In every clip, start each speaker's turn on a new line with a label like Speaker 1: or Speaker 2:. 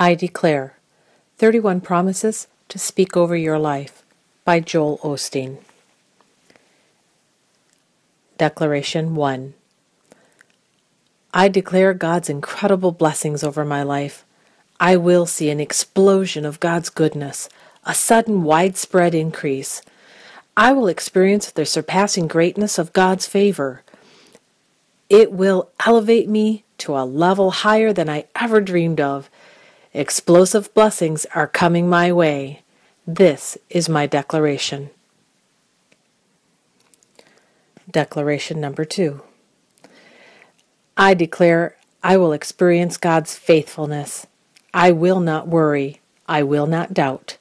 Speaker 1: I Declare 31 Promises to Speak Over Your Life by Joel Osteen. Declaration 1 I declare God's incredible blessings over my life. I will see an explosion of God's goodness, a sudden widespread increase. I will experience the surpassing greatness of God's favor. It will elevate me to a level higher than I ever dreamed of Explosive blessings are coming my way. This is my declaration. Declaration number two. I declare I will experience God's faithfulness. I will not worry. I will not doubt.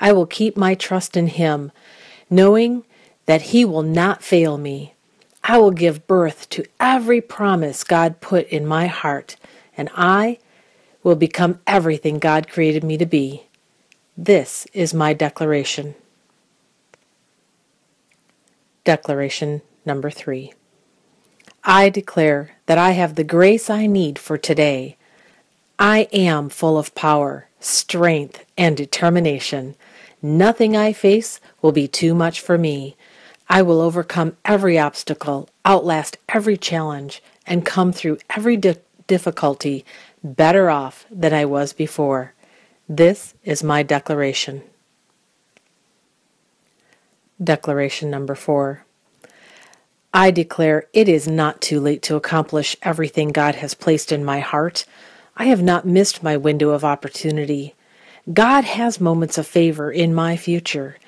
Speaker 1: I will keep my trust in Him, knowing that He will not fail me. I will give birth to every promise God put in my heart, and I will become everything God created me to be. This is my declaration. Declaration number three. I declare that I have the grace I need for today. I am full of power, strength, and determination. Nothing I face will be too much for me. I will overcome every obstacle, outlast every challenge, and come through every di- difficulty better off than I was before. This is my declaration. Declaration number four. I declare it is not too late to accomplish everything God has placed in my heart. I have not missed my window of opportunity. God has moments of favor in my future.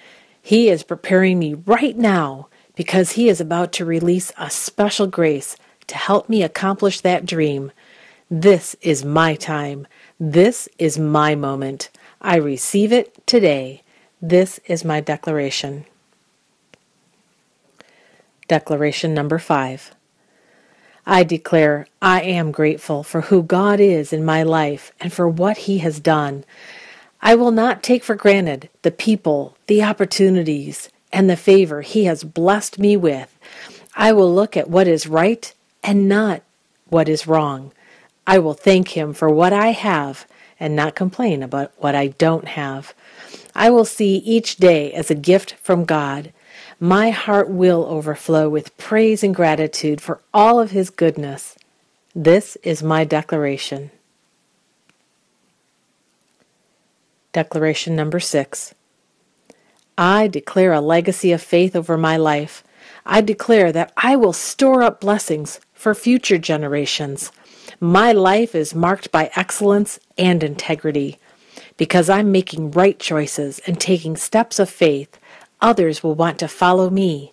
Speaker 1: He is preparing me right now because He is about to release a special grace to help me accomplish that dream this is my time. This is my moment. I receive it today. This is my declaration. Declaration number five. I declare I am grateful for who God is in my life and for what He has done. I will not take for granted the people, the opportunities, and the favor He has blessed me with. I will look at what is right and not what is wrong. I will thank Him for what I have and not complain about what I don't have. I will see each day as a gift from God. My heart will overflow with praise and gratitude for all of His goodness. This is my declaration. Declaration number six. I declare a legacy of faith over my life. I declare that I will store up blessings for future generations. My life is marked by excellence and integrity. Because I'm making right choices and taking steps of faith, others will want to follow me.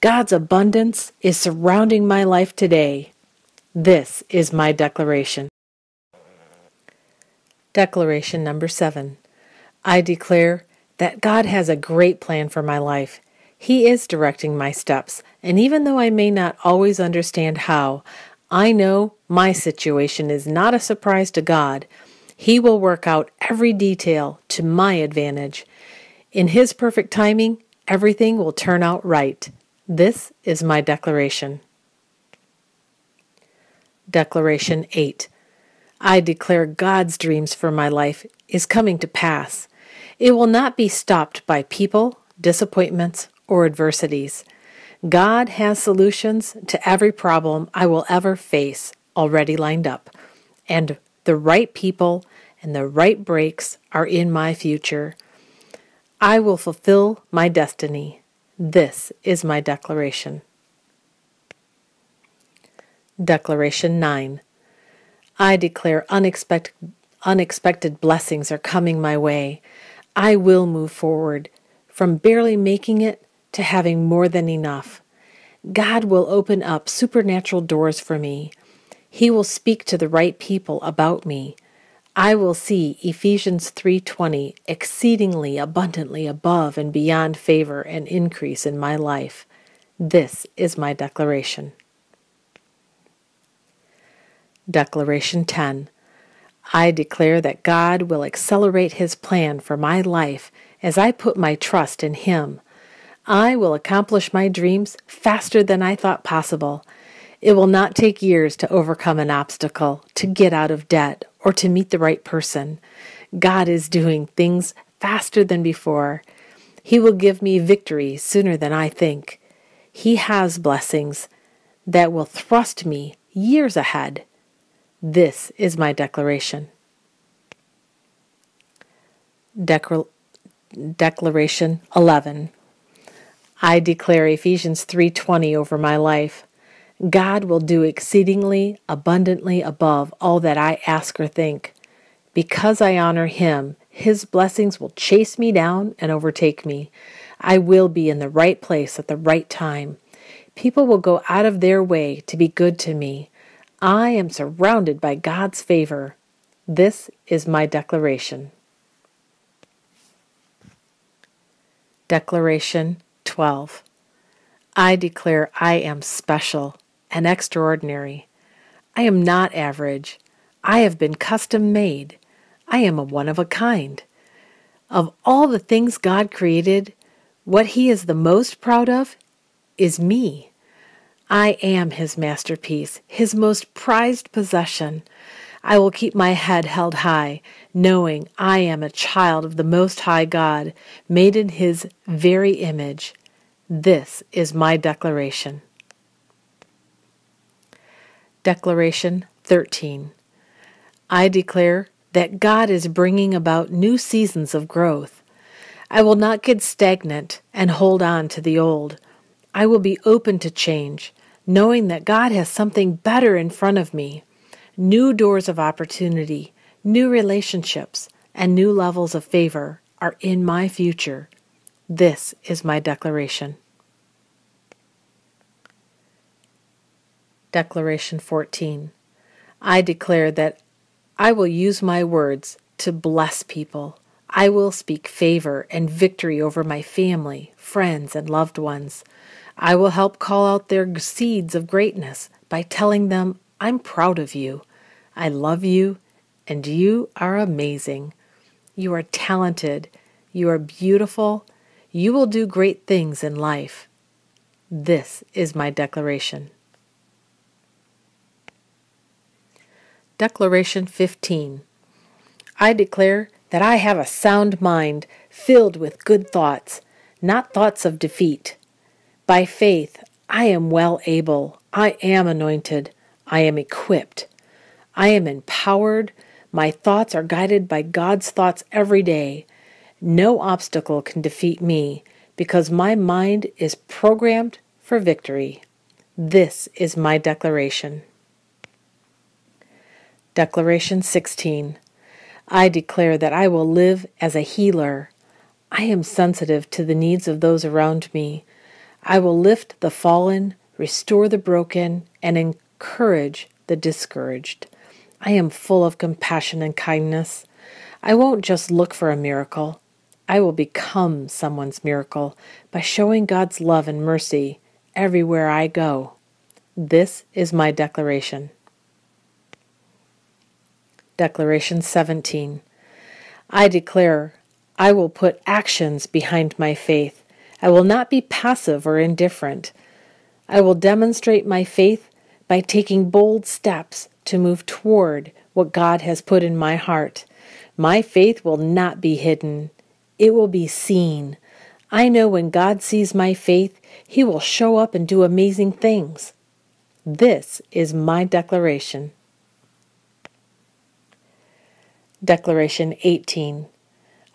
Speaker 1: God's abundance is surrounding my life today. This is my declaration. Declaration number seven. I declare that God has a great plan for my life. He is directing my steps, and even though I may not always understand how, I know my situation is not a surprise to God. He will work out every detail to my advantage. In His perfect timing, everything will turn out right. This is my declaration. Declaration 8. I declare God's dreams for my life is coming to pass. It will not be stopped by people, disappointments, or adversities. God has solutions to every problem I will ever face already lined up, and the right people and the right breaks are in my future. I will fulfill my destiny. This is my declaration. Declaration 9. I declare unexpected, unexpected blessings are coming my way. I will move forward from barely making it to having more than enough. God will open up supernatural doors for me. He will speak to the right people about me. I will see Ephesians 3:20 exceedingly abundantly above and beyond favor and increase in my life. This is my declaration. Declaration 10. I declare that God will accelerate his plan for my life as I put my trust in him. I will accomplish my dreams faster than I thought possible. It will not take years to overcome an obstacle, to get out of debt, or to meet the right person. God is doing things faster than before. He will give me victory sooner than I think. He has blessings that will thrust me years ahead. This is my declaration. Declar- declaration 11. I declare Ephesians 3:20 over my life. God will do exceedingly abundantly above all that I ask or think. Because I honor him, his blessings will chase me down and overtake me. I will be in the right place at the right time. People will go out of their way to be good to me. I am surrounded by God's favor. This is my declaration. Declaration 12. I declare I am special and extraordinary. I am not average. I have been custom made. I am a one of a kind. Of all the things God created, what He is the most proud of is me. I am His masterpiece, His most prized possession. I will keep my head held high, knowing I am a child of the Most High God, made in His very image. This is my declaration. Declaration 13. I declare that God is bringing about new seasons of growth. I will not get stagnant and hold on to the old. I will be open to change, knowing that God has something better in front of me new doors of opportunity, new relationships, and new levels of favor are in my future. This is my declaration. Declaration 14. I declare that I will use my words to bless people. I will speak favor and victory over my family, friends, and loved ones. I will help call out their seeds of greatness by telling them, I'm proud of you. I love you, and you are amazing. You are talented. You are beautiful. You will do great things in life. This is my declaration. Declaration 15 I declare that I have a sound mind filled with good thoughts, not thoughts of defeat. By faith, I am well able. I am anointed. I am equipped. I am empowered. My thoughts are guided by God's thoughts every day. No obstacle can defeat me because my mind is programmed for victory. This is my declaration. Declaration 16 I declare that I will live as a healer. I am sensitive to the needs of those around me. I will lift the fallen, restore the broken, and encourage the discouraged. I am full of compassion and kindness. I won't just look for a miracle. I will become someone's miracle by showing God's love and mercy everywhere I go. This is my declaration. Declaration 17. I declare I will put actions behind my faith. I will not be passive or indifferent. I will demonstrate my faith by taking bold steps to move toward what God has put in my heart. My faith will not be hidden, it will be seen. I know when God sees my faith, He will show up and do amazing things. This is my declaration. Declaration 18.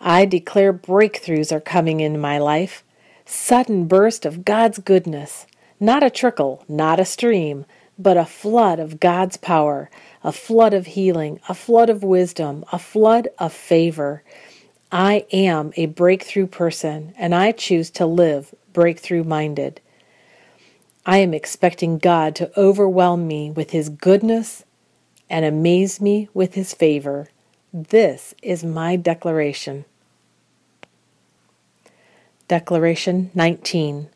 Speaker 1: I declare breakthroughs are coming in my life. Sudden burst of God's goodness. Not a trickle, not a stream, but a flood of God's power, a flood of healing, a flood of wisdom, a flood of favor. I am a breakthrough person, and I choose to live breakthrough minded. I am expecting God to overwhelm me with His goodness and amaze me with His favor. This is my declaration. Declaration 19.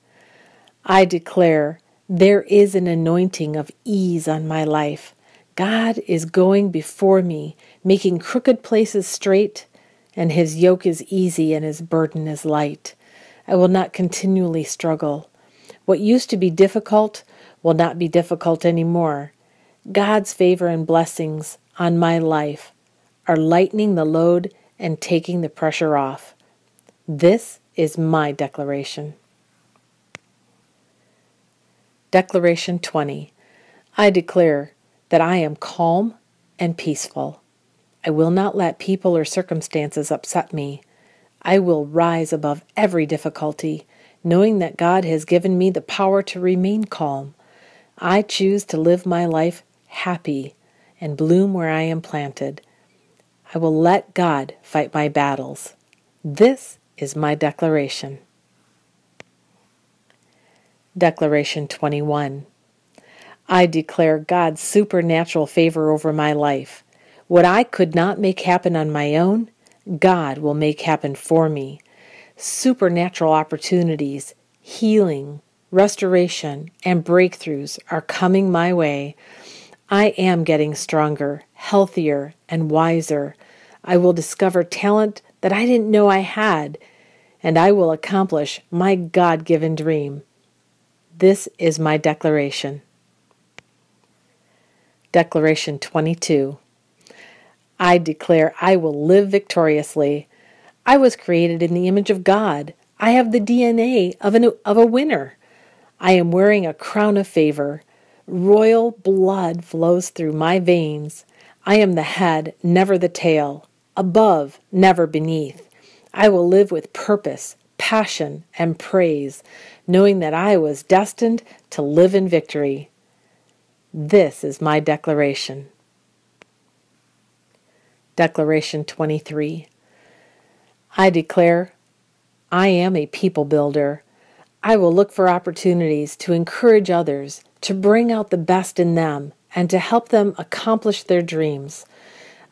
Speaker 1: I declare there is an anointing of ease on my life. God is going before me, making crooked places straight, and his yoke is easy and his burden is light. I will not continually struggle. What used to be difficult will not be difficult any more. God's favor and blessings on my life are lightening the load and taking the pressure off. This is my declaration. Declaration 20 I declare that I am calm and peaceful. I will not let people or circumstances upset me. I will rise above every difficulty, knowing that God has given me the power to remain calm. I choose to live my life happy and bloom where I am planted. I will let God fight my battles. This is my declaration. Declaration 21 I declare God's supernatural favor over my life. What I could not make happen on my own, God will make happen for me. Supernatural opportunities, healing, restoration, and breakthroughs are coming my way. I am getting stronger, healthier, and wiser. I will discover talent that I didn't know I had, and I will accomplish my God given dream. This is my declaration. Declaration 22 I declare I will live victoriously. I was created in the image of God. I have the DNA of, an, of a winner. I am wearing a crown of favor. Royal blood flows through my veins. I am the head, never the tail, above, never beneath. I will live with purpose, passion, and praise, knowing that I was destined to live in victory. This is my declaration. Declaration 23 I declare I am a people builder. I will look for opportunities to encourage others, to bring out the best in them, and to help them accomplish their dreams.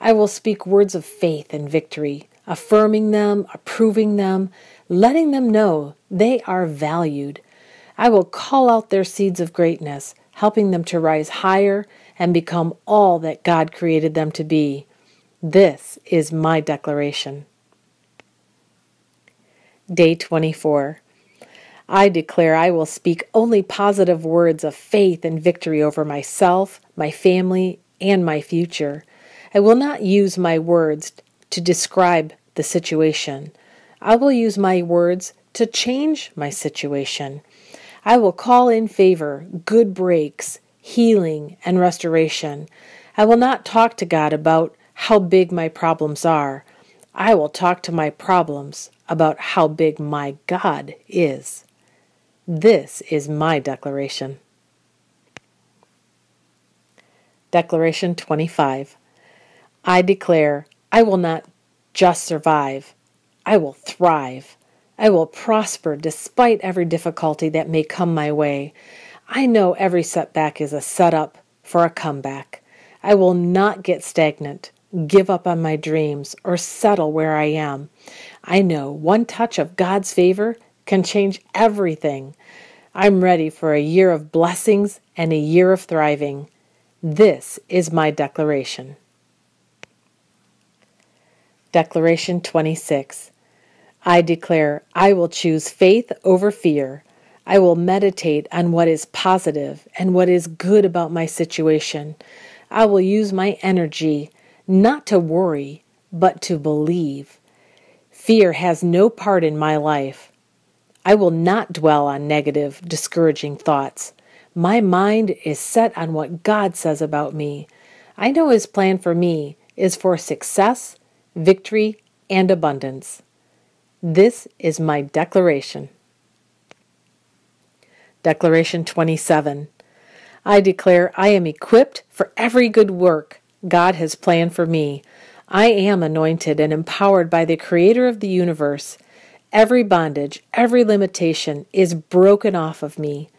Speaker 1: I will speak words of faith and victory, affirming them, approving them, letting them know they are valued. I will call out their seeds of greatness helping them to rise higher and become all that God created them to be. This is my declaration. Day 24. I declare I will speak only positive words of faith and victory over myself, my family, and my future. I will not use my words to describe the situation. I will use my words to change my situation. I will call in favor, good breaks, healing, and restoration. I will not talk to God about how big my problems are. I will talk to my problems about how big my God is. This is my declaration. Declaration 25 I declare I will not just survive, I will thrive. I will prosper despite every difficulty that may come my way. I know every setback is a setup for a comeback. I will not get stagnant, give up on my dreams, or settle where I am. I know one touch of God's favor can change everything. I'm ready for a year of blessings and a year of thriving. This is my declaration. Declaration 26 I declare I will choose faith over fear. I will meditate on what is positive and what is good about my situation. I will use my energy not to worry, but to believe. Fear has no part in my life. I will not dwell on negative, discouraging thoughts. My mind is set on what God says about me. I know His plan for me is for success, victory, and abundance. This is my declaration. Declaration 27. I declare I am equipped for every good work God has planned for me. I am anointed and empowered by the Creator of the universe. Every bondage, every limitation is broken off of me.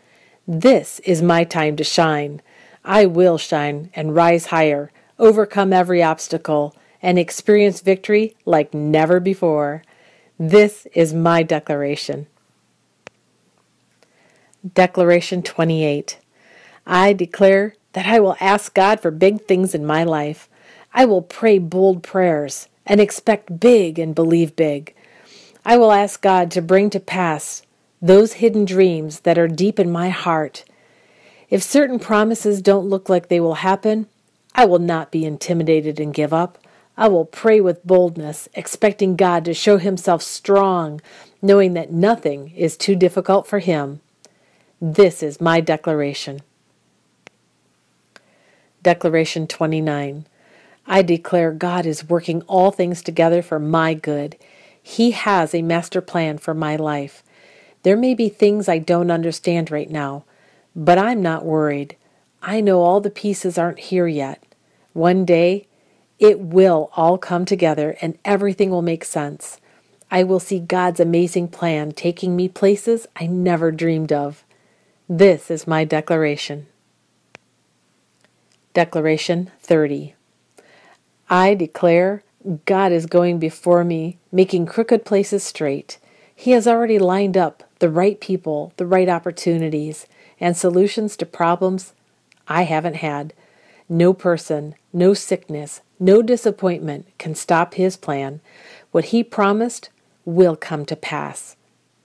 Speaker 1: This is my time to shine. I will shine and rise higher, overcome every obstacle, and experience victory like never before. This is my declaration. Declaration 28. I declare that I will ask God for big things in my life. I will pray bold prayers and expect big and believe big. I will ask God to bring to pass those hidden dreams that are deep in my heart. If certain promises don't look like they will happen, I will not be intimidated and give up. I will pray with boldness, expecting God to show himself strong, knowing that nothing is too difficult for him. This is my declaration. Declaration 29. I declare God is working all things together for my good. He has a master plan for my life. There may be things I don't understand right now, but I'm not worried. I know all the pieces aren't here yet. One day, it will all come together and everything will make sense. I will see God's amazing plan taking me places I never dreamed of. This is my declaration. Declaration 30. I declare God is going before me, making crooked places straight. He has already lined up the right people, the right opportunities, and solutions to problems I haven't had. No person, no sickness, no disappointment can stop his plan. What he promised will come to pass.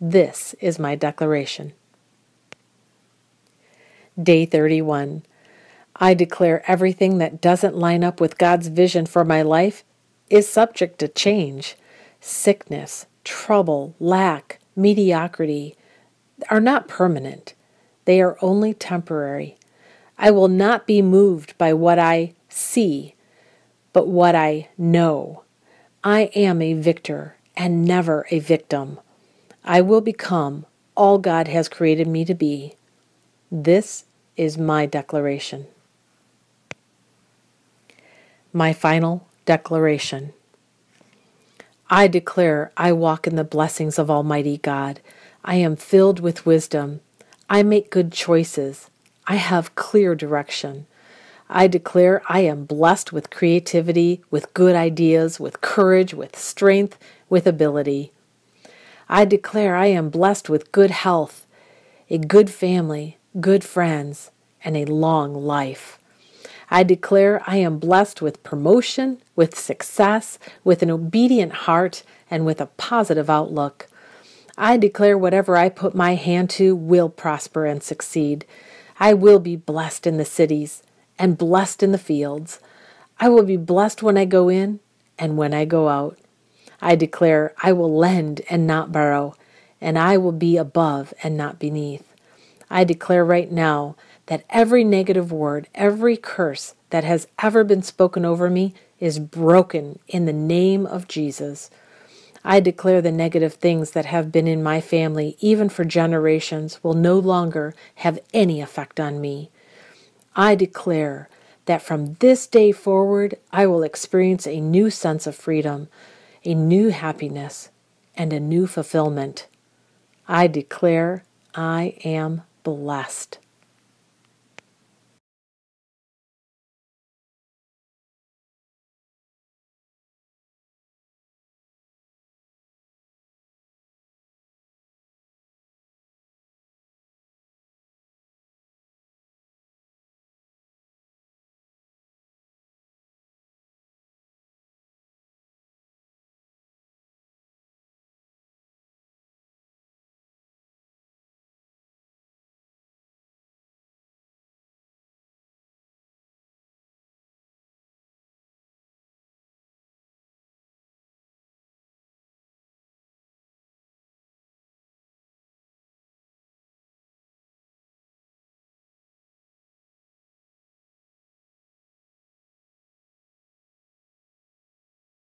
Speaker 1: This is my declaration. Day 31. I declare everything that doesn't line up with God's vision for my life is subject to change. Sickness, trouble, lack, mediocrity are not permanent, they are only temporary. I will not be moved by what I see, but what I know. I am a victor and never a victim. I will become all God has created me to be. This is my declaration. My final declaration. I declare I walk in the blessings of Almighty God. I am filled with wisdom. I make good choices. I have clear direction. I declare I am blessed with creativity, with good ideas, with courage, with strength, with ability. I declare I am blessed with good health, a good family, good friends, and a long life. I declare I am blessed with promotion, with success, with an obedient heart, and with a positive outlook. I declare whatever I put my hand to will prosper and succeed. I will be blessed in the cities and blessed in the fields. I will be blessed when I go in and when I go out. I declare I will lend and not borrow, and I will be above and not beneath. I declare right now that every negative word, every curse that has ever been spoken over me is broken in the name of Jesus. I declare the negative things that have been in my family, even for generations, will no longer have any effect on me. I declare that from this day forward, I will experience a new sense of freedom, a new happiness, and a new fulfillment. I declare I am blessed.